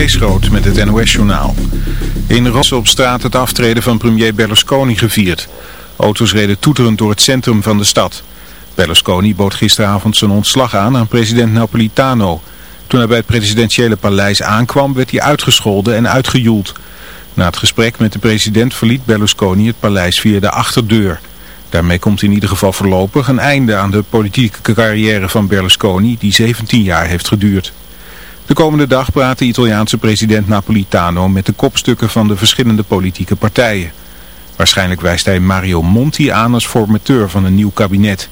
Met het NOS-journaal. In Rosse op straat het aftreden van premier Berlusconi gevierd. Auto's reden toeterend door het centrum van de stad. Berlusconi bood gisteravond zijn ontslag aan aan president Napolitano. Toen hij bij het presidentiële paleis aankwam werd hij uitgescholden en uitgejoeld. Na het gesprek met de president verliet Berlusconi het paleis via de achterdeur. Daarmee komt in ieder geval voorlopig een einde aan de politieke carrière van Berlusconi die 17 jaar heeft geduurd. De komende dag praat de Italiaanse president Napolitano met de kopstukken van de verschillende politieke partijen. Waarschijnlijk wijst hij Mario Monti aan als formateur van een nieuw kabinet.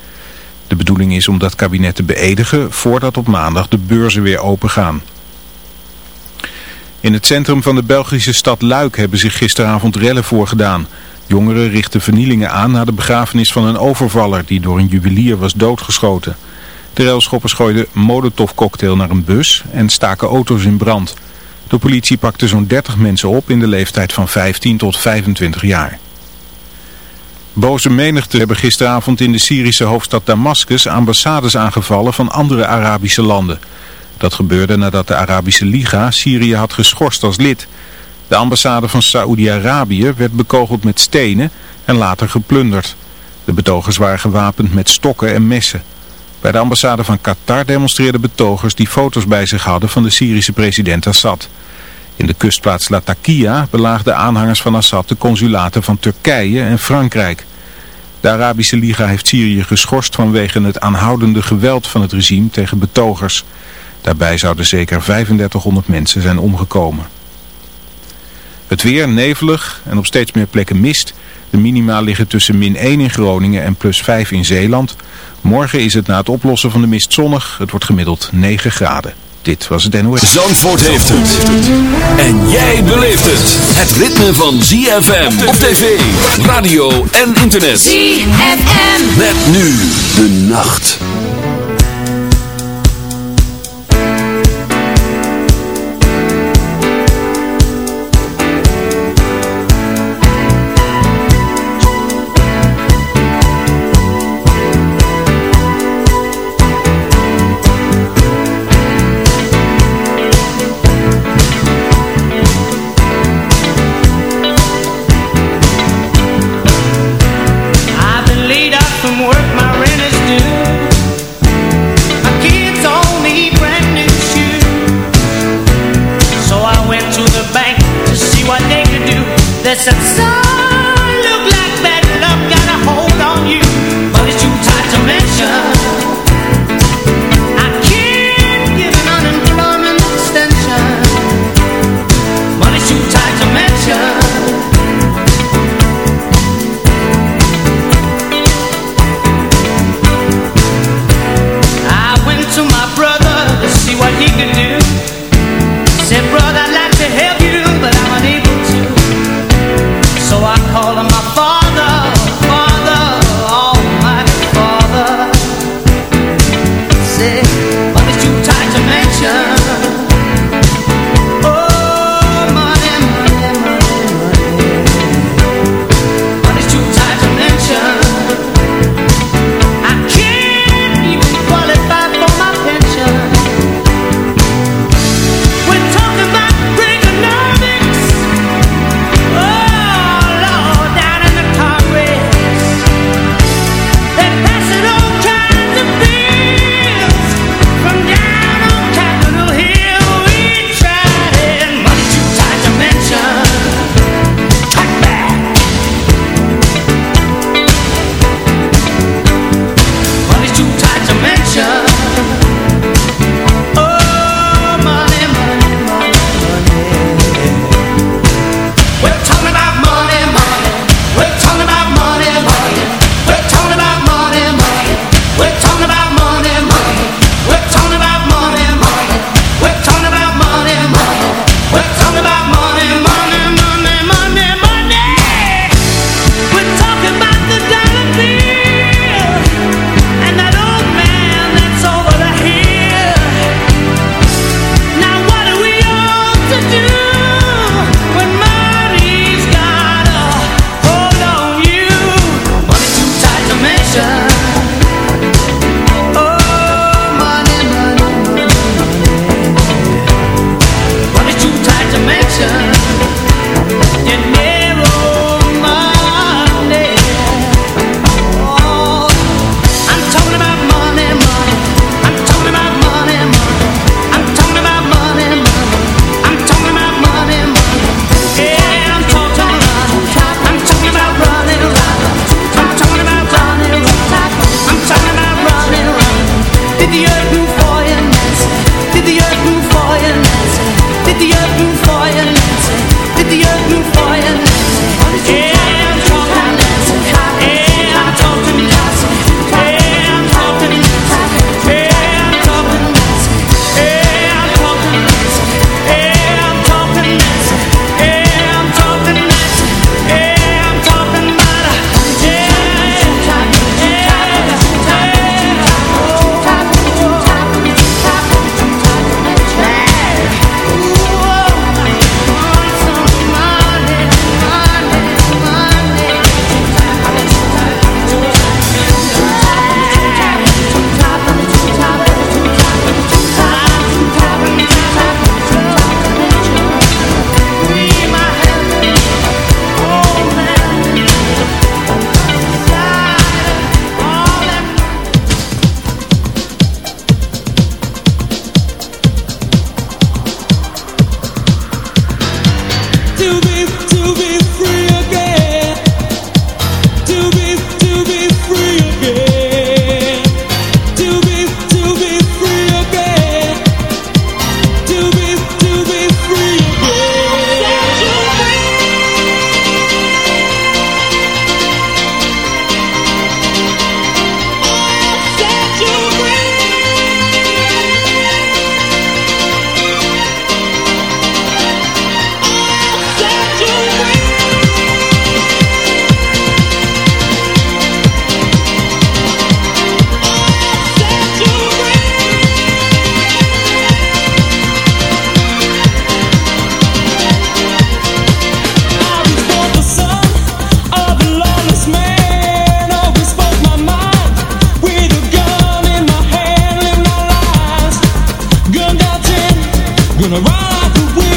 De bedoeling is om dat kabinet te beëdigen voordat op maandag de beurzen weer open gaan. In het centrum van de Belgische stad Luik hebben zich gisteravond rellen voorgedaan. Jongeren richten vernielingen aan na de begrafenis van een overvaller die door een juwelier was doodgeschoten. De railschoppers gooiden molotovcocktail naar een bus en staken auto's in brand. De politie pakte zo'n 30 mensen op in de leeftijd van 15 tot 25 jaar. Boze menigten hebben gisteravond in de Syrische hoofdstad Damascus ambassades aangevallen van andere Arabische landen. Dat gebeurde nadat de Arabische Liga Syrië had geschorst als lid. De ambassade van Saoedi-Arabië werd bekogeld met stenen en later geplunderd. De betogers waren gewapend met stokken en messen. Bij de ambassade van Qatar demonstreerden betogers die foto's bij zich hadden van de Syrische president Assad. In de kustplaats Latakia belaagden aanhangers van Assad de consulaten van Turkije en Frankrijk. De Arabische Liga heeft Syrië geschorst vanwege het aanhoudende geweld van het regime tegen betogers. Daarbij zouden zeker 3500 mensen zijn omgekomen. Het weer nevelig en op steeds meer plekken mist. De minima liggen tussen min 1 in Groningen en plus 5 in Zeeland. Morgen is het na het oplossen van de mist zonnig. Het wordt gemiddeld 9 graden. Dit was het NOS. Zandvoort heeft het. En jij beleeft het. Het ritme van ZFM op tv, radio en internet. ZFM. Met nu de nacht. Gonna ride the wind.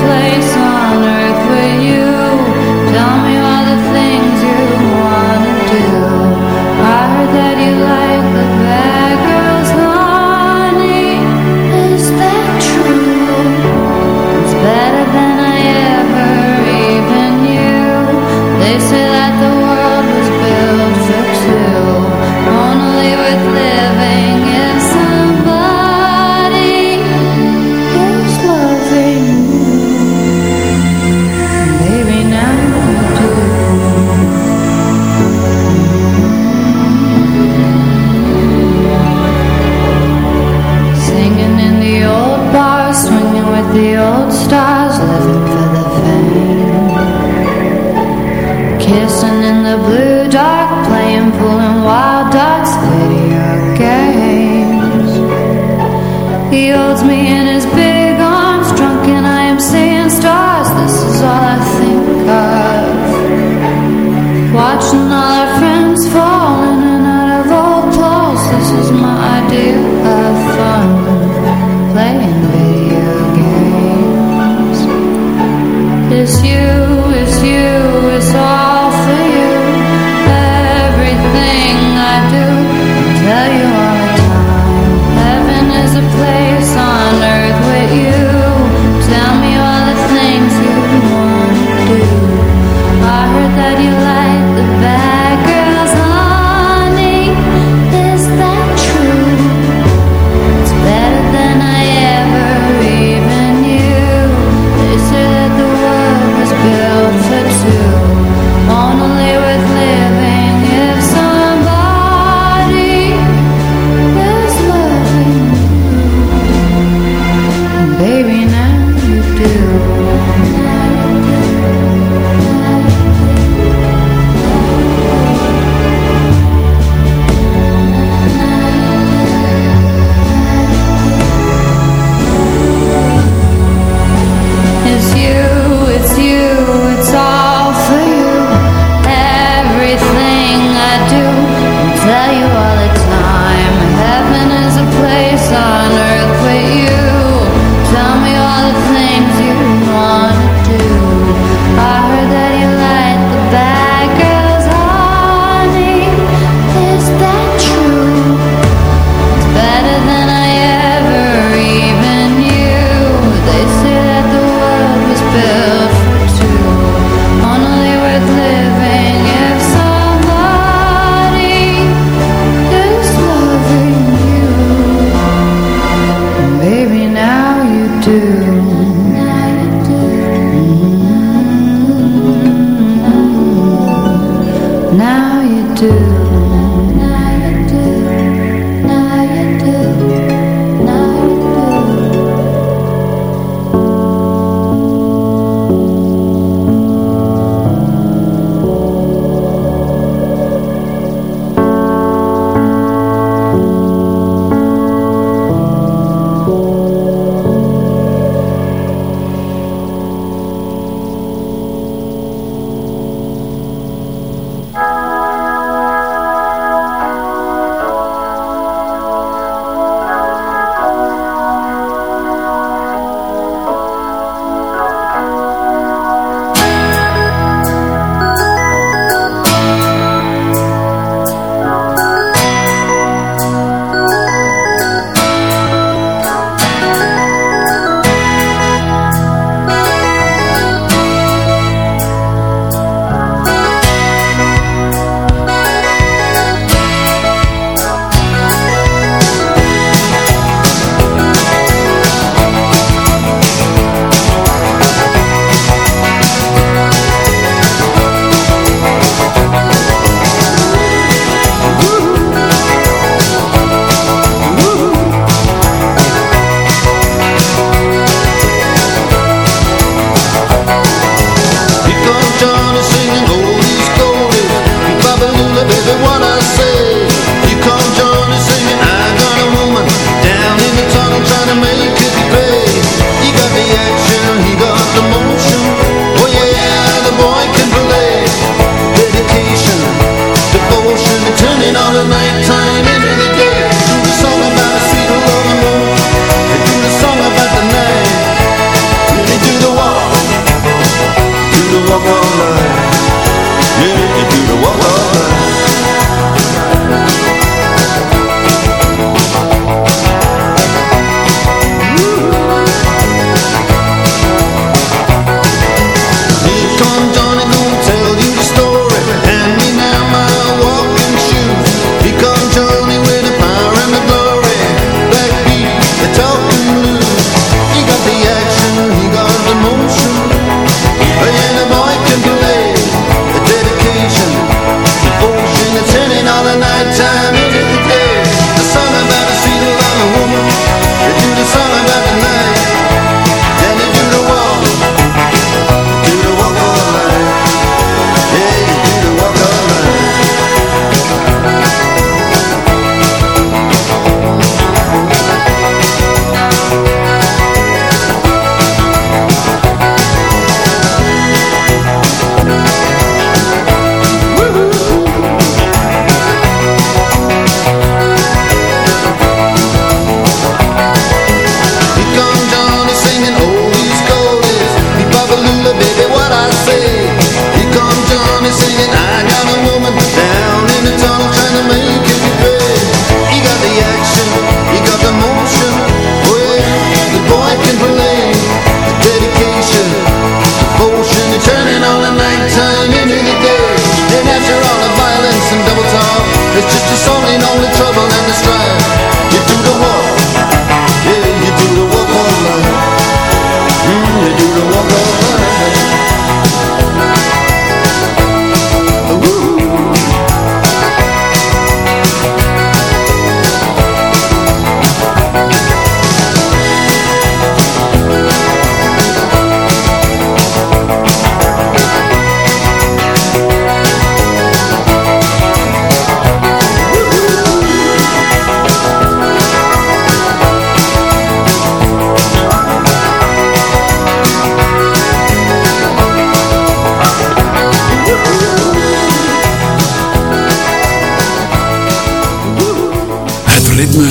place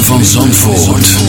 van Zandvoort.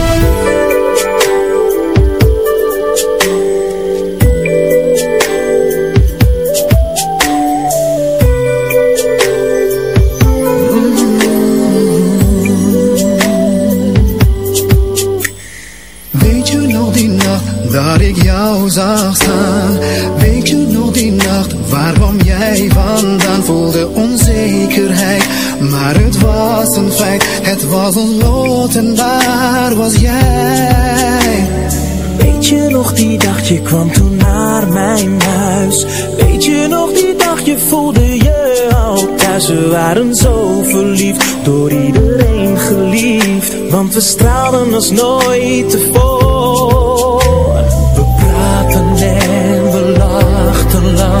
was lot en daar was jij. Weet je nog die dag, je kwam toen naar mijn huis? Weet je nog die dag, je voelde je al thuis? We waren zo verliefd, door iedereen geliefd. Want we straalden als nooit tevoren. We praten en we lachten lang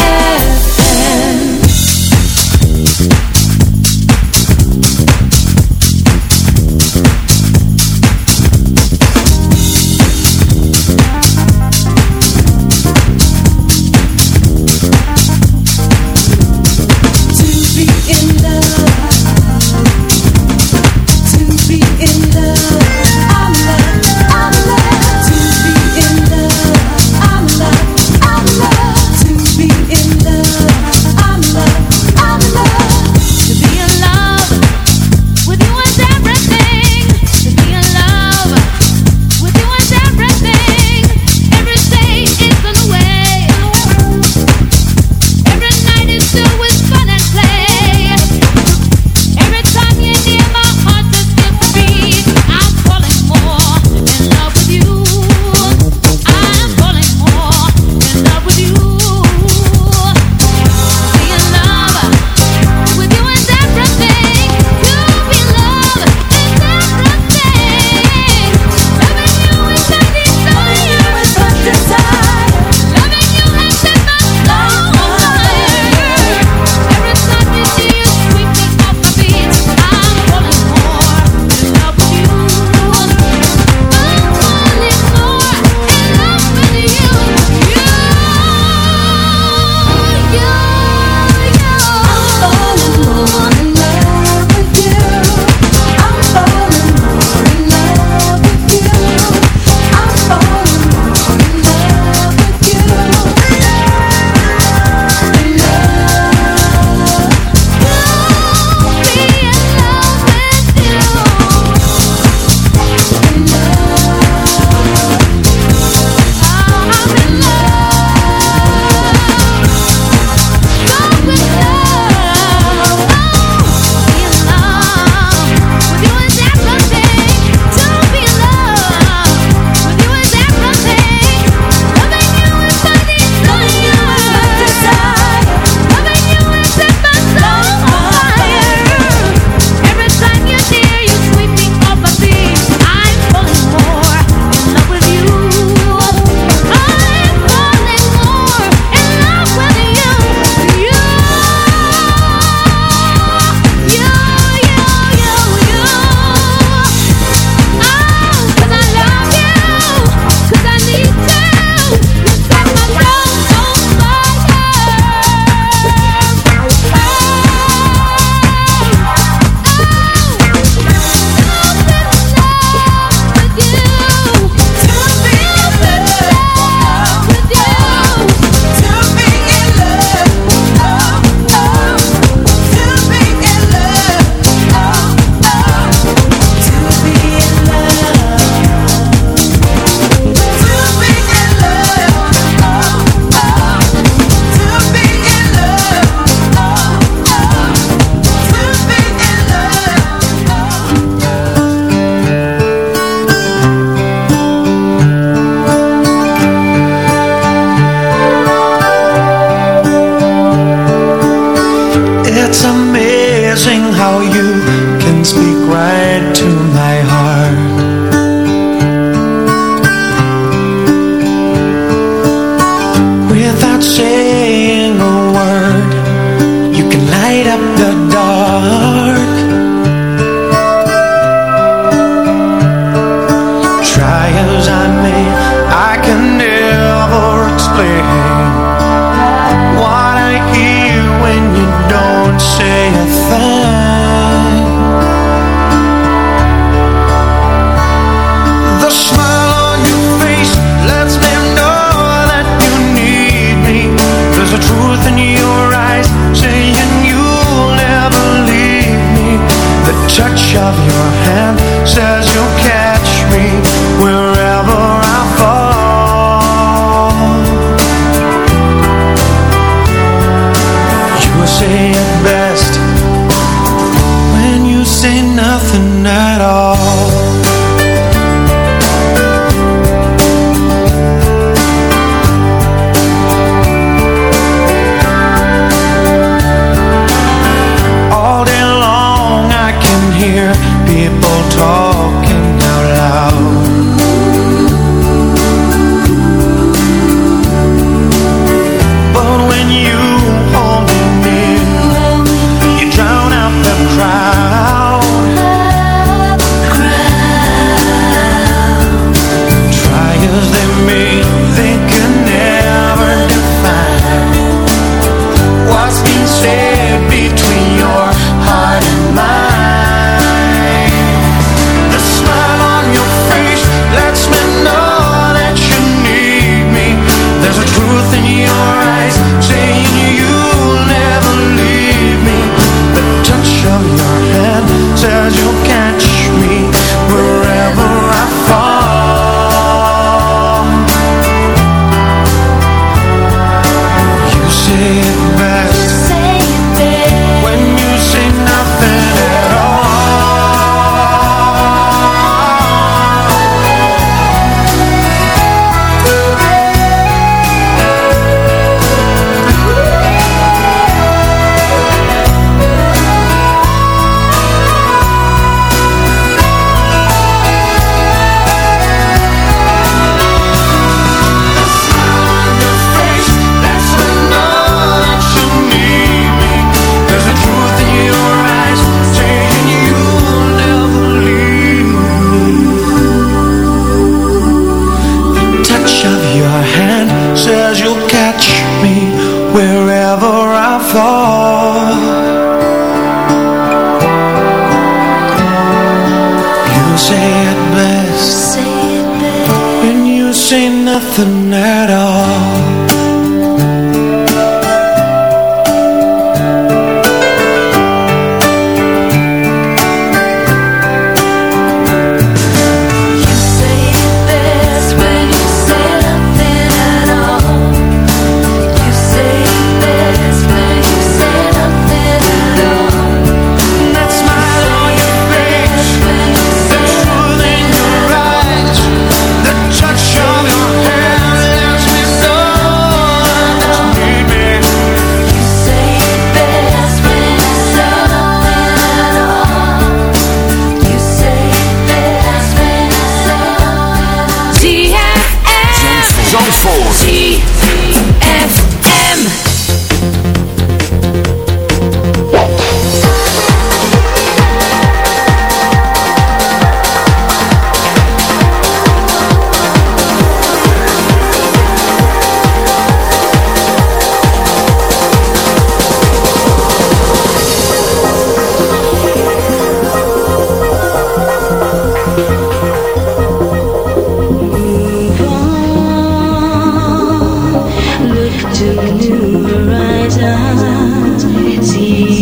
See.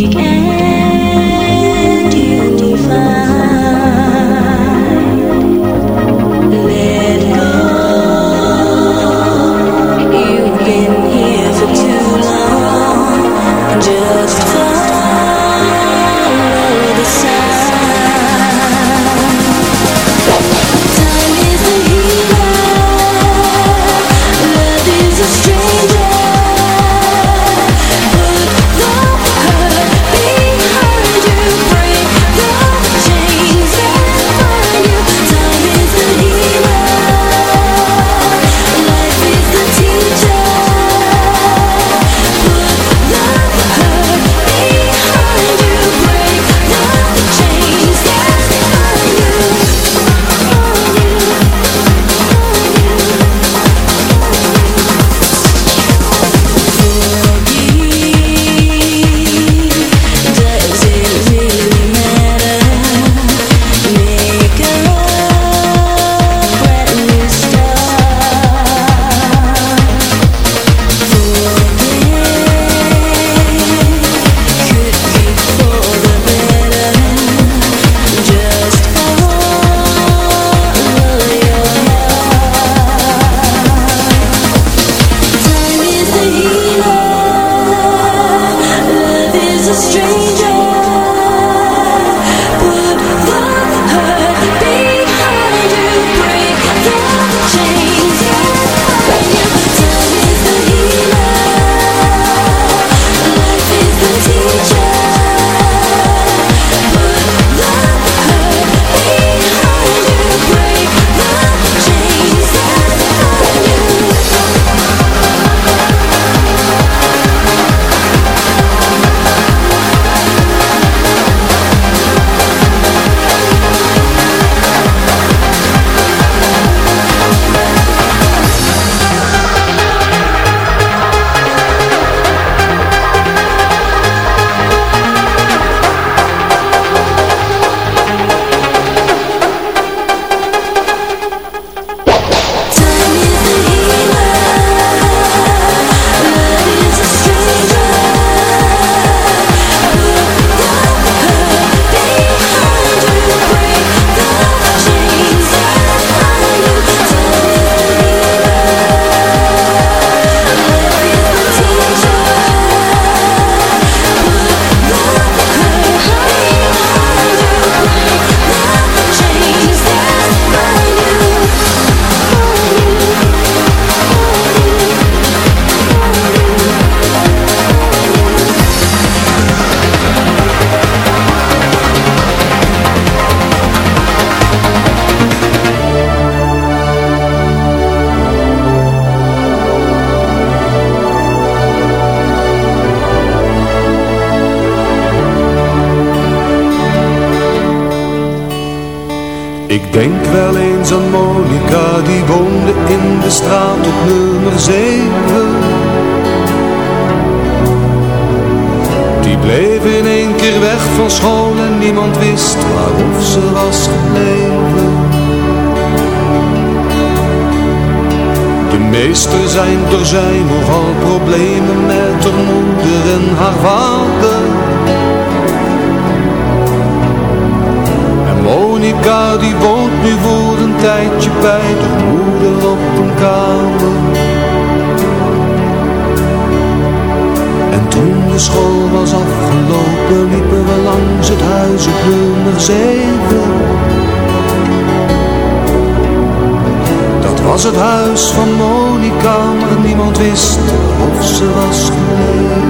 En Monica die woont nu voor een tijdje bij de moeder op een kamer. En toen de school was afgelopen liepen we langs het huis op nummer zeven. was het huis van Monica, maar niemand wist of ze was gebleven.